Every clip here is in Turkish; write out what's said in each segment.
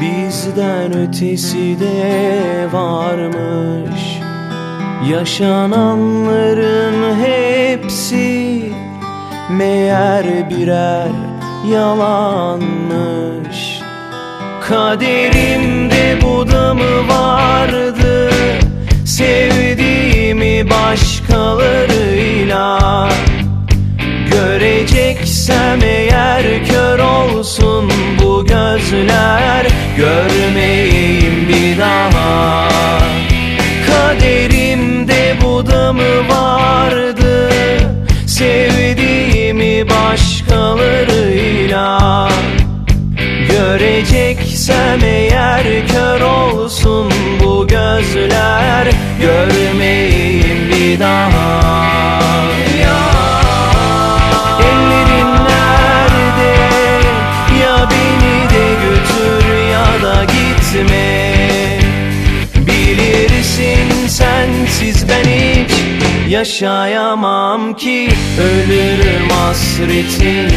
Bizden ötesi de varmış. Yaşananların hepsi Meğer birer yalanmış. Kaderimde bu da mı vardı? Sevdiğimi başkalarıyla Göreceksem Bu da mı vardı. Sevdiğimi başkalarıyla Göreceksem eğer kör olsun bu gözler. Görmeyeyim bir daha yaşayamam ki Ölürüm hasretinle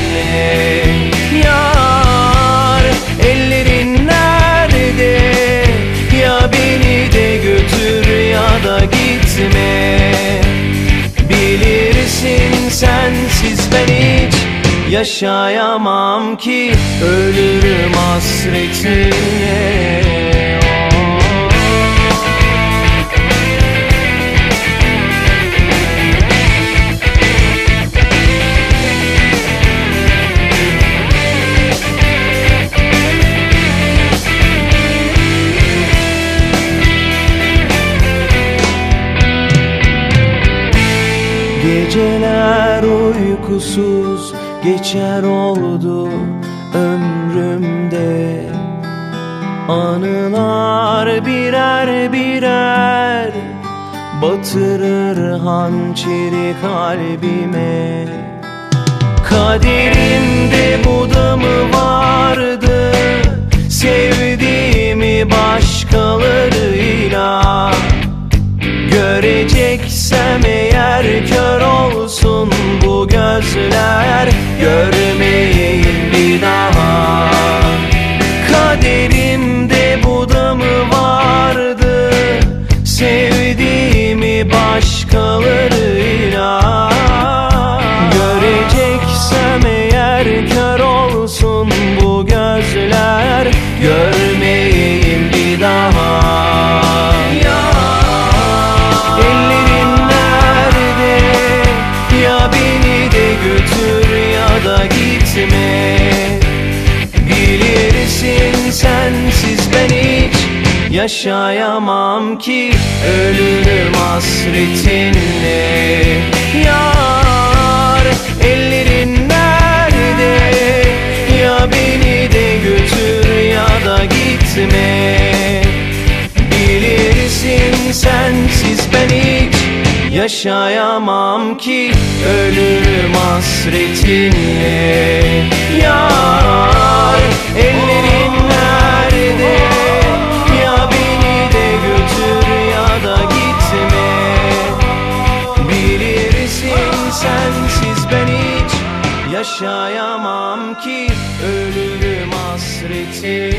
Yar ellerin nerede? Ya beni de götür ya da gitme. Bilirsin sensiz ben hiç yaşayamam ki Ölürüm hasretinle Geceler uykusuz geçer oldu ömrümde. Anılar birer birer batırır hançeri kalbime. Kaderimde bu da mı vardı Sevdiğimi başkalarıyla. Göreceksem yaşayamam ki Ölürüm hasretinle. Yar ellerin nerede? Ya beni de götür ya da gitme. Bilirsin sensiz ben hiç yaşayamam ki Ölürüm hasretinle. Yar ellerin yaşayamam ki Ölürüm hasretinle